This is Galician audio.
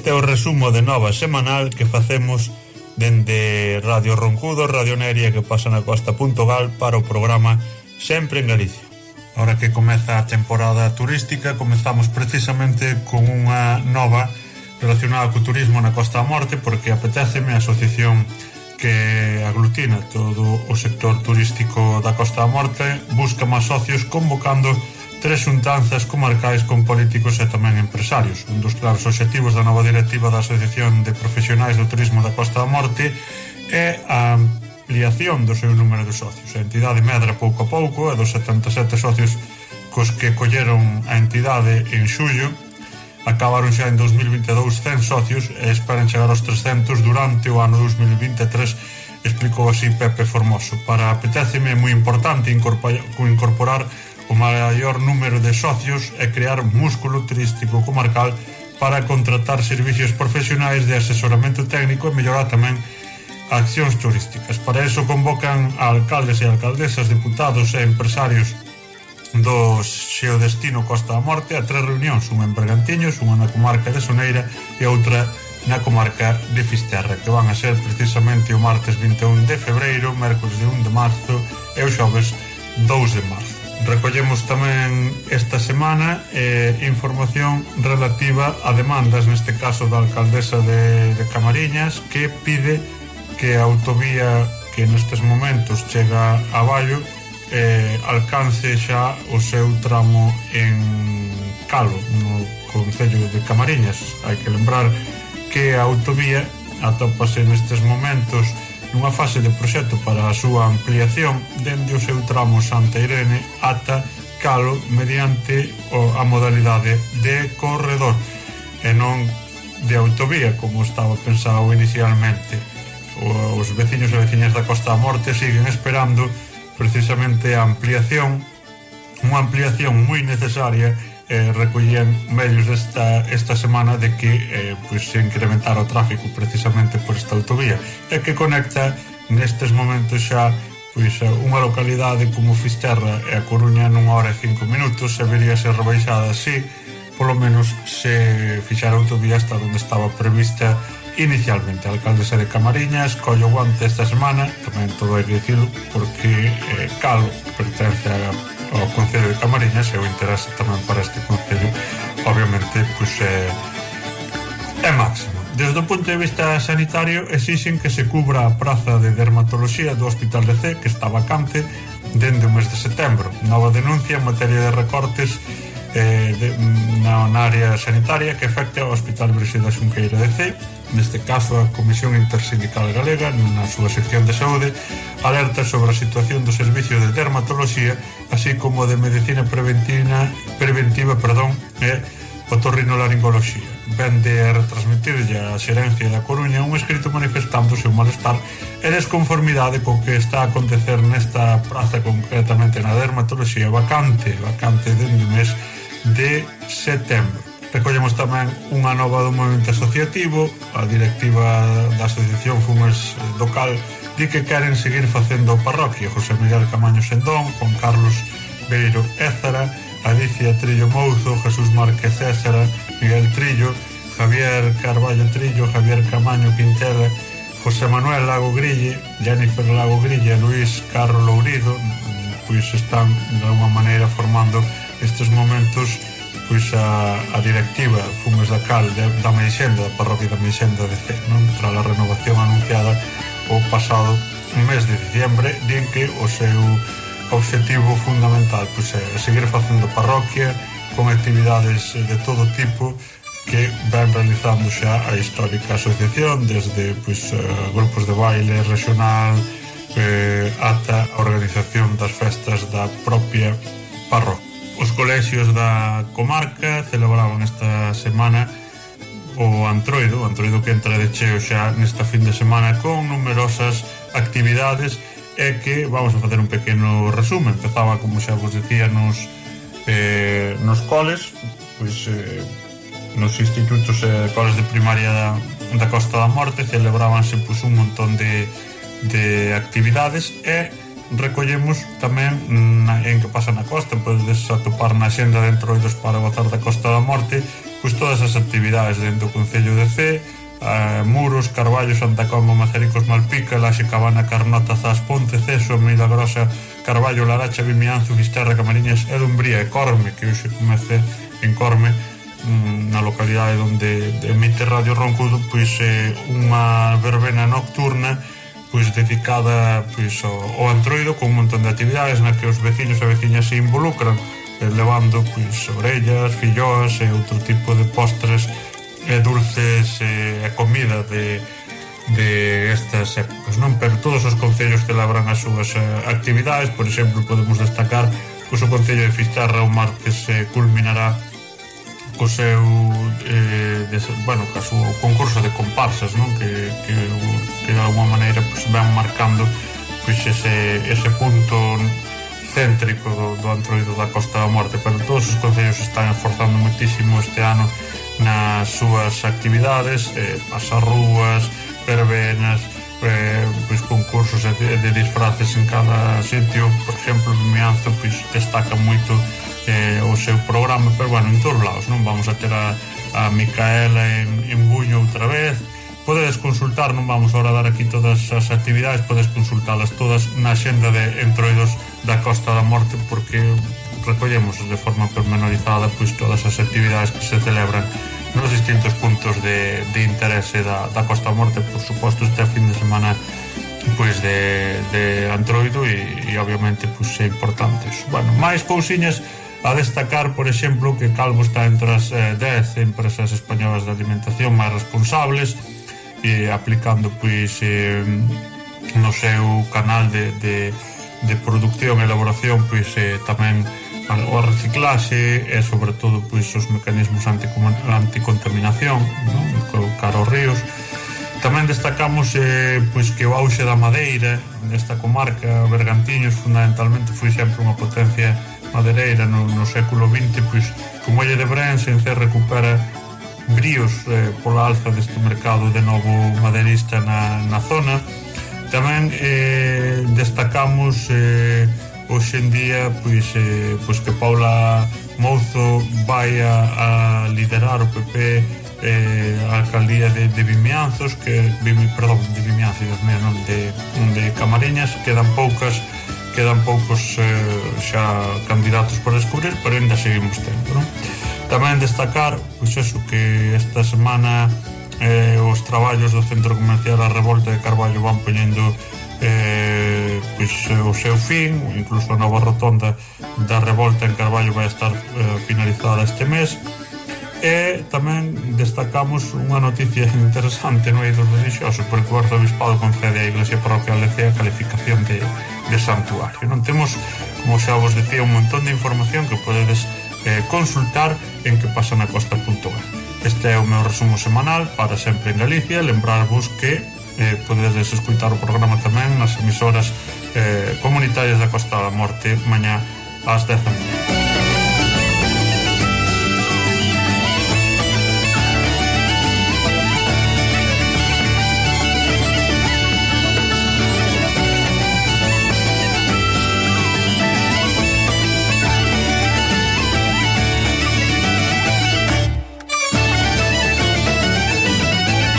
Este é o resumo de nova semanal que facemos dende Radio Roncudo, Radio Neria que pasa na costa.gal para o programa Sempre en Galicia. Ahora que comeza a temporada turística, comezamos precisamente con unha nova relacionada co turismo na Costa da Morte porque apetéceme a asociación que aglutina todo o sector turístico da Costa da Morte busca máis socios convocando tres xuntanzas comarcais con políticos e tamén empresarios. Un dos claros obxectivos da nova directiva da Asociación de Profesionais do Turismo da Costa da Morte é a ampliación do seu número de socios. A entidade medra pouco a pouco e dos 77 socios cos que colleron a entidade en xullo acabaron xa en 2022 100 socios e esperan chegar aos 300 durante o ano 2023 explicou así Pepe Formoso. Para apetéceme é moi importante incorporar o maior número de socios e crear músculo turístico comarcal para contratar servicios profesionais de asesoramento técnico e mellorar tamén accións turísticas. Para eso convocan a alcaldes e alcaldesas, deputados e empresarios do xeodestino Costa da Morte a tres reunións, unha en Bergantiños, unha na comarca de Soneira e outra na comarca de Fisterra, que van a ser precisamente o martes 21 de febreiro, mércoles de 1 de marzo e o xoves 2 de marzo. Recollemos tamén esta semana eh, información relativa a demandas, neste caso da alcaldesa de, de Camariñas, que pide que a autovía que nestes momentos chega a Vallo eh, alcance xa o seu tramo en Calo, no Concello de Camariñas. Hai que lembrar que a autovía atópase nestes momentos nunha fase de proxecto para a súa ampliación dende o seu tramo Santa Irene ata Calo mediante a modalidade de corredor e non de autovía como estaba pensado inicialmente. Os veciños e veciñas da Costa da Morte siguen esperando precisamente a ampliación, unha ampliación moi necesaria eh, recollían medios esta, esta semana de que eh, pues, se incrementara o tráfico precisamente por esta autovía. E que conecta nestes momentos xa pois unha localidade como Fisterra e a Coruña nunha hora e cinco minutos se vería ser rebaixada así polo menos se fixara a autovía hasta onde estaba prevista inicialmente. A alcaldesa de Camariñas collo guante esta semana tamén todo hai que dicilo porque eh, Calo pertence a ao Concello de Camariñas e o interese tamén para este Concello obviamente pois, é, é máximo. Desde o punto de vista sanitario exixen que se cubra a praza de dermatoloxía do Hospital de C que está vacante dende o mes de setembro. Nova denuncia en materia de recortes eh, de, na, na área sanitaria que afecta ao Hospital Brixida Xunqueira de C neste caso a Comisión Intersindical Galega, na súa sección de saúde, alerta sobre a situación do servicio de dermatoloxía, así como de medicina preventiva, preventiva perdón, e otorrinolaringoloxía. Vende a retransmitirlle a xerencia da Coruña un escrito manifestando o seu malestar e desconformidade co que está a acontecer nesta praza concretamente na dermatoloxía vacante, vacante dende mes de setembro. Recollemos tamén unha nova do movimento asociativo, a directiva da Asociación Fumes do Cal di que queren seguir facendo parroquia, José Miguel Camaño Sendón, Juan Carlos Beiro Ézara, Alicia Trillo Mouzo, Jesús Márquez Césara, Miguel Trillo, Javier Carballo Trillo, Javier Camaño Quintela, José Manuel Lago Grille, Jennifer Lago Grille e Luis Carro Lourido, pois están de alguma maneira formando estes momentos pois a, a directiva Fumes da cal de, da Meixenda, da parroquia da Meixenda de C, non? tras a renovación anunciada o pasado mes de diciembre, din que o seu obxectivo fundamental pois, é seguir facendo parroquia con actividades de todo tipo que van realizando xa a histórica asociación desde pois, eh, grupos de baile regional eh, ata a organización das festas da propia parroquia. Os colexios da comarca celebraban esta semana o Antroido, o Antroido que entra de cheo xa nesta fin de semana con numerosas actividades e que vamos a facer un pequeno resumen. Empezaba, como xa vos decía, nos, eh, nos coles, pois, eh, nos institutos e eh, coles de primaria da, da Costa da Morte celebrabanse pois, un montón de, de actividades e recollemos tamén na, en que pasa na costa pois, podes atopar na xenda de entroidos para gozar da Costa da Morte pois todas as actividades dentro do Concello de Cee eh, Muros, Carballo, Santa Comba, Macericos, Malpica, Laxe, Cabana, Carnota, Zas, Ponte, Ceso, Milagrosa, Carballo, Laracha, Vimianzo, Fisterra, Camariñas e Dumbría e Corme, que hoxe comece en Corme, mm, na localidade onde emite Radio Ronco, pois é unha verbena nocturna pois dedicada pois, ao, ao antroido con un montón de actividades na que os veciños e veciñas se involucran eh, levando pois, orellas, filloas e outro tipo de postres e dulces e, e comida de, de estas épocas, non? Pero todos os concellos celebran as súas eh, actividades, por exemplo, podemos destacar pois, o Concello de Fisterra o martes eh, culminará co seu eh, de, bueno, ca súa concurso de comparsas non? Que, que, que de alguma maneira pues, van marcando pois, pues, ese, ese punto céntrico do, do antroido da Costa da Morte pero todos os concellos están esforzando muitísimo este ano nas súas actividades eh, pasarrúas, verbenas eh, pois concursos de, de disfraces en cada sitio por exemplo, Mianzo pois, destaca moito eh, o seu programa, pero bueno, en todos lados, non? Vamos a ter a, a Micaela en, en Buño outra vez, podedes consultar, non vamos ahora dar aquí todas as actividades, podes consultalas todas na xenda de Entroidos da Costa da Morte, porque recollemos de forma pormenorizada pois todas as actividades que se celebran nos distintos puntos de, de interese da, da Costa da Morte, por suposto este fin de semana pois de, de Antroido e, e obviamente pois é importante iso. Bueno, máis cousiñas A destacar, por exemplo, que Calvo está entre as eh, 10 empresas españolas de alimentación máis responsables e aplicando pois eh, no seu canal de, de, de producción e elaboración pois eh, tamén o reciclaxe e sobre todo pois os mecanismos anticontaminación non? cara aos ríos Tamén destacamos eh, pois que o auxe da madeira nesta comarca, Bergantiños fundamentalmente foi sempre unha potencia madereira no, no século XX pois como olle de Brense sen recupera bríos eh, pola alza deste mercado de novo maderista na, na zona. Tamén eh, destacamos eh, hoxendía pois, eh, pois que Paula Mouzo vai a, a liderar o PP eh, a alcaldía de, de Vimianzos que, perdón, de Vimianzos non, de, de Camariñas quedan poucas quedan poucos eh, xa candidatos por descubrir pero ainda seguimos tempo non? tamén destacar pois eso, que esta semana eh, os traballos do Centro Comercial A Revolta de Carballo van poñendo eh, pois, eh, o seu fin incluso a nova rotonda da Revolta en Carballo vai estar eh, finalizada este mes E tamén destacamos unha noticia interesante no eido religioso, porque o arzobispado concede a Iglesia Parroquial de Cea calificación de, de santuario. Non temos, como xa vos decía, un montón de información que podedes eh, consultar en que quepasanacosta.gal. Este é o meu resumo semanal para sempre en Galicia. Lembrarvos que eh, podedes escutar o programa tamén nas emisoras eh, comunitarias da Costa da Morte mañá ás 10 da.